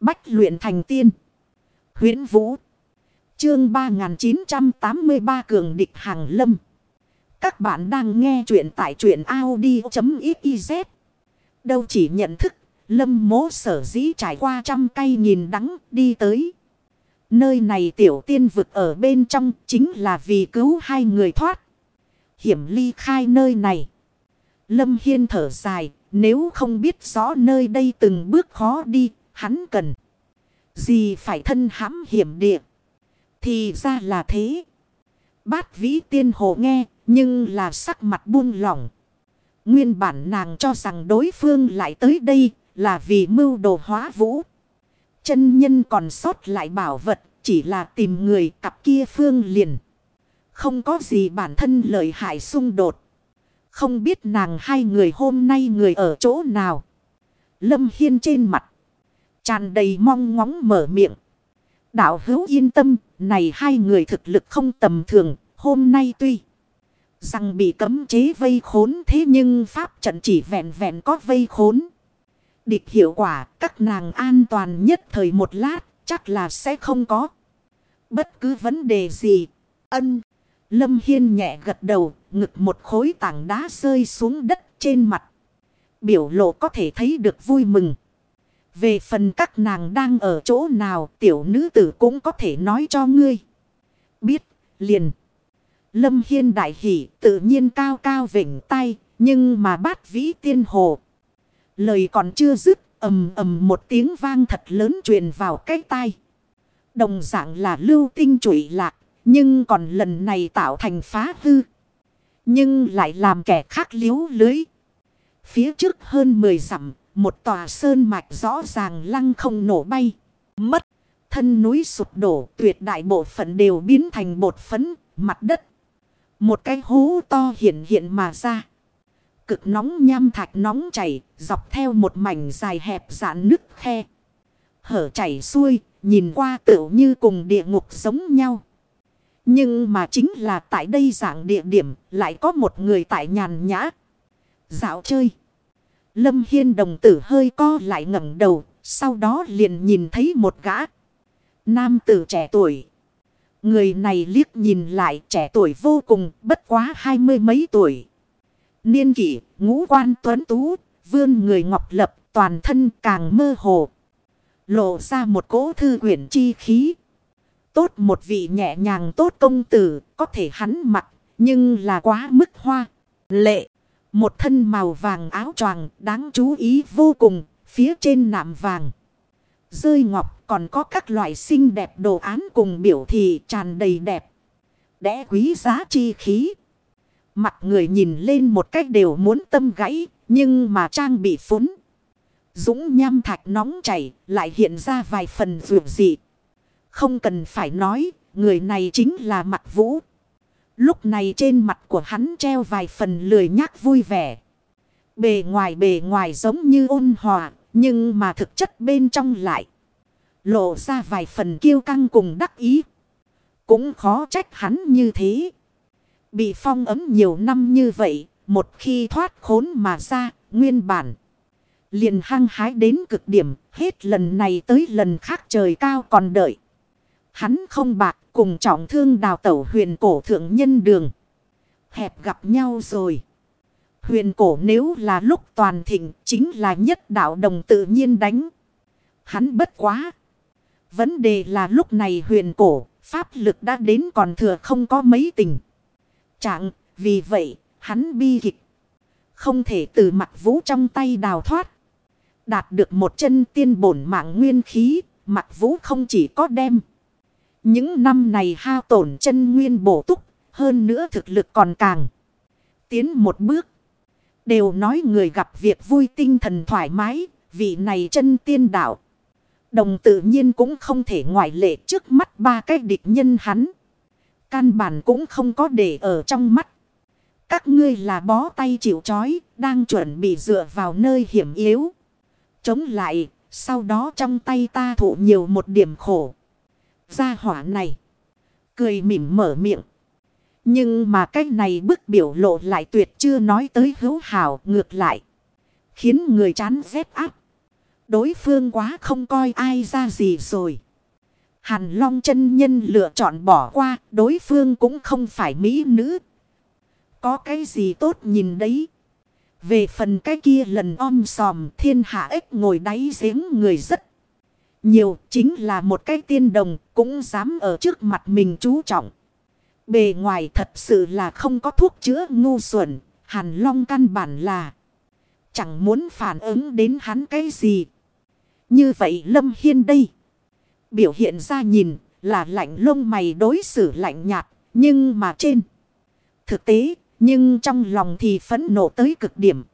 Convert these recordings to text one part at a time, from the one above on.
Bách luyện thành tiên. huyễn Vũ. Chương 3983 Cường địch hàng lâm. Các bạn đang nghe truyện tại truyện Audi.xyz. Đâu chỉ nhận thức, lâm mố sở dĩ trải qua trăm cây nghìn đắng đi tới. Nơi này tiểu tiên vực ở bên trong chính là vì cứu hai người thoát. Hiểm ly khai nơi này. Lâm Hiên thở dài, nếu không biết rõ nơi đây từng bước khó đi, hắn cần. Gì phải thân hãm hiểm địa. Thì ra là thế. Bát vĩ tiên hồ nghe, nhưng là sắc mặt buông lỏng. Nguyên bản nàng cho rằng đối phương lại tới đây là vì mưu đồ hóa vũ. Chân nhân còn sót lại bảo vật, chỉ là tìm người cặp kia phương liền. Không có gì bản thân lợi hại xung đột. Không biết nàng hai người hôm nay người ở chỗ nào. Lâm Hiên trên mặt. Tràn đầy mong ngóng mở miệng. Đạo hữu yên tâm, này hai người thực lực không tầm thường, hôm nay tuy rằng bị cấm chế vây khốn thế nhưng pháp trận chỉ vẹn vẹn có vây khốn. Địch hiệu quả các nàng an toàn nhất thời một lát chắc là sẽ không có. Bất cứ vấn đề gì. Ân. Lâm Hiên nhẹ gật đầu ngực một khối tảng đá rơi xuống đất trên mặt. Biểu lộ có thể thấy được vui mừng. Về phần các nàng đang ở chỗ nào tiểu nữ tử cũng có thể nói cho ngươi. Biết, liền. Lâm Hiên đại hỷ tự nhiên cao cao vỉnh tay, nhưng mà bát vĩ tiên hồ. Lời còn chưa dứt, ầm ầm một tiếng vang thật lớn truyền vào cái tai. Đồng dạng là lưu tinh trụy lạc, nhưng còn lần này tạo thành phá hư. Nhưng lại làm kẻ khác liếu lưới. Phía trước hơn 10 dặm, một tòa sơn mạch rõ ràng lăng không nổ bay. Mất, thân núi sụp đổ, tuyệt đại bộ phận đều biến thành bột phấn, mặt đất. Một cái hố to hiện hiện mà ra. Cực nóng nham thạch nóng chảy, dọc theo một mảnh dài hẹp dạn nứt khe. Hở chảy xuôi, nhìn qua tựu như cùng địa ngục giống nhau. Nhưng mà chính là tại đây dạng địa điểm lại có một người tại nhàn nhã. Dạo chơi. Lâm Hiên đồng tử hơi co lại ngẩng đầu. Sau đó liền nhìn thấy một gã. Nam tử trẻ tuổi. Người này liếc nhìn lại trẻ tuổi vô cùng bất quá hai mươi mấy tuổi. Niên kỷ ngũ quan tuấn tú. Vươn người ngọc lập toàn thân càng mơ hồ. Lộ ra một cỗ thư quyển chi khí Tốt một vị nhẹ nhàng tốt công tử, có thể hắn mặt, nhưng là quá mức hoa. Lệ, một thân màu vàng áo choàng đáng chú ý vô cùng, phía trên nạm vàng. Rơi ngọc còn có các loại xinh đẹp đồ án cùng biểu thị tràn đầy đẹp. Đẽ quý giá chi khí. Mặt người nhìn lên một cách đều muốn tâm gãy, nhưng mà trang bị phúng. Dũng nham thạch nóng chảy, lại hiện ra vài phần vượt dị. Không cần phải nói, người này chính là mặt vũ. Lúc này trên mặt của hắn treo vài phần lười nhác vui vẻ. Bề ngoài bề ngoài giống như ôn hòa, nhưng mà thực chất bên trong lại. Lộ ra vài phần kiêu căng cùng đắc ý. Cũng khó trách hắn như thế. Bị phong ấm nhiều năm như vậy, một khi thoát khốn mà ra, nguyên bản. Liền hăng hái đến cực điểm, hết lần này tới lần khác trời cao còn đợi. Hắn không bạc cùng trọng thương đào tẩu huyền cổ thượng nhân đường. Hẹp gặp nhau rồi. Huyền cổ nếu là lúc toàn thịnh chính là nhất đạo đồng tự nhiên đánh. Hắn bất quá. Vấn đề là lúc này huyền cổ, pháp lực đã đến còn thừa không có mấy tình. Trạng, vì vậy, hắn bi kịch. Không thể từ mặt vũ trong tay đào thoát. Đạt được một chân tiên bổn mạng nguyên khí, mặt vũ không chỉ có đem. Những năm này hao tổn chân nguyên bổ túc, hơn nữa thực lực còn càng. Tiến một bước. Đều nói người gặp việc vui tinh thần thoải mái, vị này chân tiên đạo. Đồng tự nhiên cũng không thể ngoại lệ trước mắt ba cái địch nhân hắn. Căn bản cũng không có để ở trong mắt. Các ngươi là bó tay chịu chói, đang chuẩn bị dựa vào nơi hiểm yếu. Chống lại, sau đó trong tay ta thụ nhiều một điểm khổ. Gia hỏa này. Cười mỉm mở miệng. Nhưng mà cái này bức biểu lộ lại tuyệt chưa nói tới hữu hảo ngược lại. Khiến người chán rét áp. Đối phương quá không coi ai ra gì rồi. Hàn Long chân nhân lựa chọn bỏ qua, đối phương cũng không phải mỹ nữ. Có cái gì tốt nhìn đấy. Về phần cái kia lần om sòm thiên hạ ếch ngồi đáy giếng người rất nhiều. Chính là một cái tiên đồng cũng dám ở trước mặt mình chú trọng. Bề ngoài thật sự là không có thuốc chữa ngu xuẩn. Hàn Long căn bản là chẳng muốn phản ứng đến hắn cái gì. Như vậy Lâm Hiên đây. Biểu hiện ra nhìn là lạnh lông mày đối xử lạnh nhạt. Nhưng mà trên thực tế, nhưng trong lòng thì phẫn nộ tới cực điểm.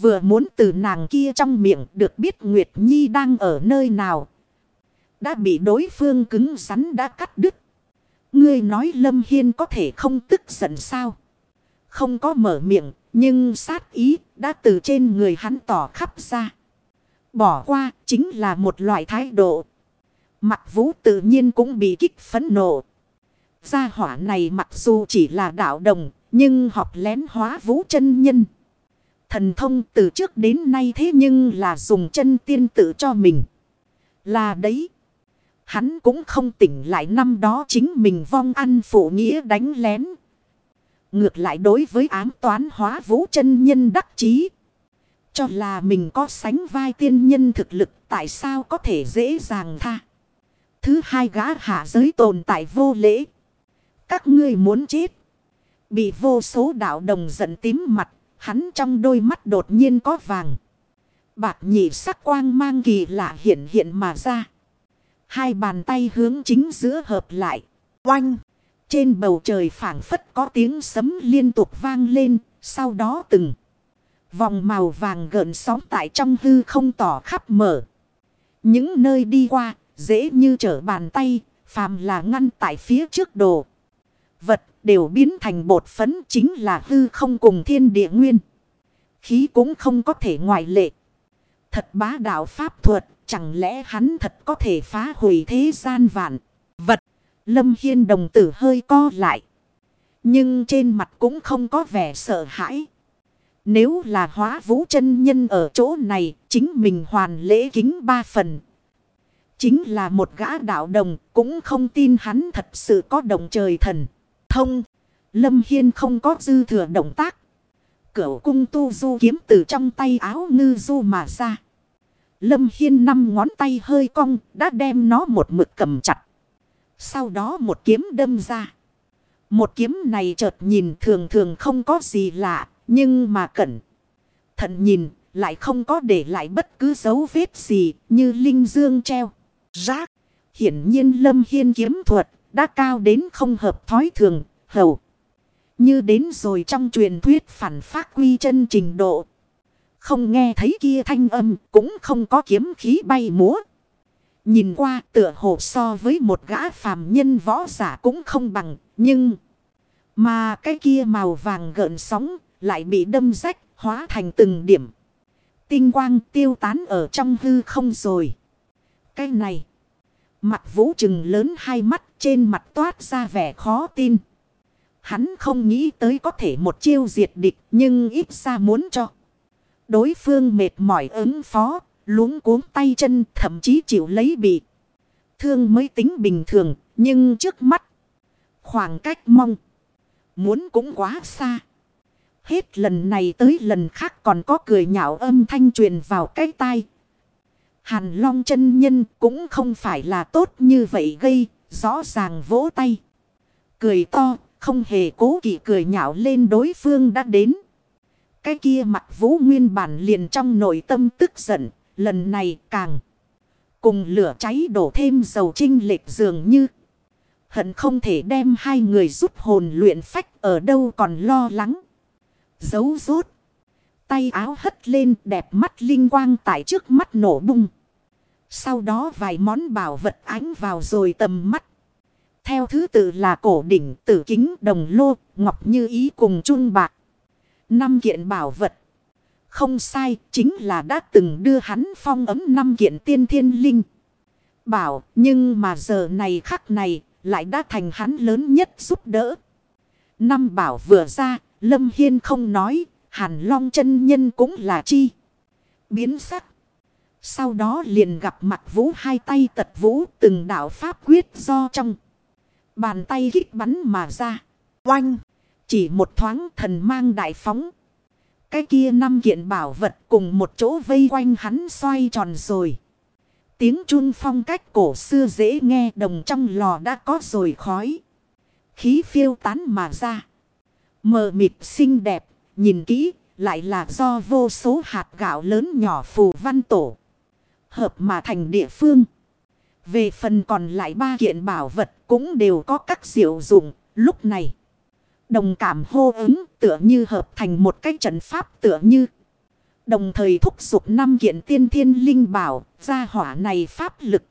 Vừa muốn từ nàng kia trong miệng được biết Nguyệt Nhi đang ở nơi nào. Đã bị đối phương cứng rắn đã cắt đứt. Ngươi nói Lâm Hiên có thể không tức giận sao? Không có mở miệng, nhưng sát ý đã từ trên người hắn tỏ khắp ra. Bỏ qua chính là một loại thái độ. Mặt vũ tự nhiên cũng bị kích phấn nộ. Gia hỏa này mặc dù chỉ là đạo đồng, nhưng học lén hóa vũ chân nhân. Thần thông từ trước đến nay thế nhưng là dùng chân tiên tự cho mình. Là đấy. Hắn cũng không tỉnh lại năm đó chính mình vong ăn phụ nghĩa đánh lén. Ngược lại đối với ám toán hóa vũ chân nhân đắc chí. Cho là mình có sánh vai tiên nhân thực lực tại sao có thể dễ dàng tha. Thứ hai gã hạ giới tồn tại vô lễ. Các ngươi muốn chết. Bị vô số đạo đồng giận tím mặt. Hắn trong đôi mắt đột nhiên có vàng. Bạc nhị sắc quang mang kỳ lạ hiện hiện mà ra. Hai bàn tay hướng chính giữa hợp lại. Oanh! Trên bầu trời phảng phất có tiếng sấm liên tục vang lên. Sau đó từng vòng màu vàng gợn sóng tại trong hư không tỏ khắp mở. Những nơi đi qua, dễ như trở bàn tay, phàm là ngăn tại phía trước đồ. Vật đều biến thành bột phấn chính là hư không cùng thiên địa nguyên. Khí cũng không có thể ngoại lệ. Thật bá đạo pháp thuật, chẳng lẽ hắn thật có thể phá hủy thế gian vạn. Vật, Lâm Hiên đồng tử hơi co lại. Nhưng trên mặt cũng không có vẻ sợ hãi. Nếu là hóa vũ chân nhân ở chỗ này, chính mình hoàn lễ kính ba phần. Chính là một gã đạo đồng, cũng không tin hắn thật sự có đồng trời thần. Thông, Lâm Hiên không có dư thừa động tác. Cửu cung tu du kiếm từ trong tay áo ngư du mà ra. Lâm Hiên năm ngón tay hơi cong, đã đem nó một mực cầm chặt. Sau đó một kiếm đâm ra. Một kiếm này chợt nhìn thường thường không có gì lạ, nhưng mà cẩn thận nhìn, lại không có để lại bất cứ dấu vết gì như linh dương treo. Rác, hiển nhiên lâm hiên kiếm thuật, đã cao đến không hợp thói thường, hầu. Như đến rồi trong truyền thuyết phản phát quy chân trình độ. Không nghe thấy kia thanh âm, cũng không có kiếm khí bay múa. Nhìn qua tựa hồ so với một gã phàm nhân võ giả cũng không bằng, nhưng... Mà cái kia màu vàng gợn sóng lại bị đâm rách, hóa thành từng điểm. Tinh quang tiêu tán ở trong hư không rồi. Cái này. Mặt vũ trừng lớn hai mắt trên mặt toát ra vẻ khó tin. Hắn không nghĩ tới có thể một chiêu diệt địch nhưng ít ra muốn cho. Đối phương mệt mỏi ứng phó, luống cuống tay chân thậm chí chịu lấy bị. Thương mới tính bình thường, nhưng trước mắt. Khoảng cách mong. Muốn cũng quá xa. Hết lần này tới lần khác còn có cười nhạo âm thanh truyền vào cái tai. Hàn long chân nhân cũng không phải là tốt như vậy gây, rõ ràng vỗ tay. Cười to, không hề cố kỵ cười nhạo lên đối phương đã đến. Cái kia mặt vũ nguyên bản liền trong nội tâm tức giận, lần này càng cùng lửa cháy đổ thêm dầu trinh lệch dường như. Hận không thể đem hai người giúp hồn luyện phách ở đâu còn lo lắng. Giấu rốt. Tay áo hất lên đẹp mắt linh quang tại trước mắt nổ bung. Sau đó vài món bảo vật ánh vào rồi tầm mắt. Theo thứ tự là cổ đỉnh, tử kính, đồng lô, ngọc như ý cùng chun bạc. Năm kiện bảo vật. Không sai, chính là đã từng đưa hắn phong ấm năm kiện tiên thiên linh. Bảo, nhưng mà giờ này khắc này, lại đã thành hắn lớn nhất giúp đỡ. Năm bảo vừa ra, Lâm Hiên không nói, Hàn Long chân nhân cũng là chi. Biến sắc. Sau đó liền gặp mặt vũ hai tay tật vũ từng đạo pháp quyết do trong. Bàn tay kích bắn mà ra. Oanh! Chỉ một thoáng thần mang đại phóng. Cái kia năm kiện bảo vật cùng một chỗ vây quanh hắn xoay tròn rồi. Tiếng chun phong cách cổ xưa dễ nghe đồng trong lò đã có rồi khói. Khí phiêu tán mà ra. Mờ mịt xinh đẹp, nhìn kỹ, lại là do vô số hạt gạo lớn nhỏ phù văn tổ. Hợp mà thành địa phương. Về phần còn lại ba kiện bảo vật cũng đều có các diệu dụng lúc này. Đồng cảm hô ứng tựa như hợp thành một cái trận pháp tựa như. Đồng thời thúc giục năm kiện tiên thiên linh bảo, gia hỏa này pháp lực.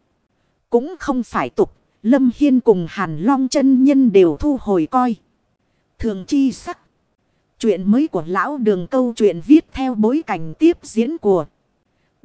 Cũng không phải tục. Lâm Hiên cùng Hàn Long chân nhân đều thu hồi coi. Thường chi sắc. Chuyện mới của lão đường câu chuyện viết theo bối cảnh tiếp diễn của